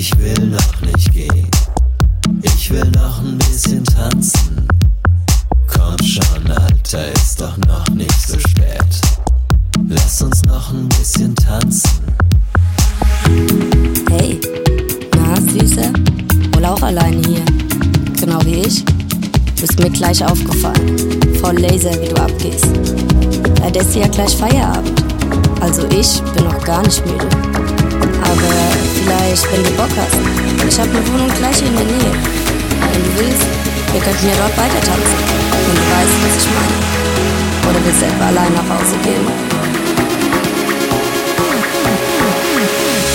Ich will noch nicht gehen. Ich will noch ein bisschen tanzen. Komm schon, Alter, ist doch noch nicht so spät. Lass uns noch ein bisschen tanzen. Hey, na, Süße? Wohl auch alleine hier. Genau wie ich. Bist mir gleich aufgefallen. Voll Laser, wie du abgehst. Leider ist ja gleich Feierabend. Also ich bin noch gar nicht müde. Wenn du Bock hast. Ich hab eine Wohnung gleich in der Nähe. Wenn du willst, wir könnten ja dort weiter tanzen. Wenn du weißt, was ich meine. Oder willst du etwa allein nach Hause gehen?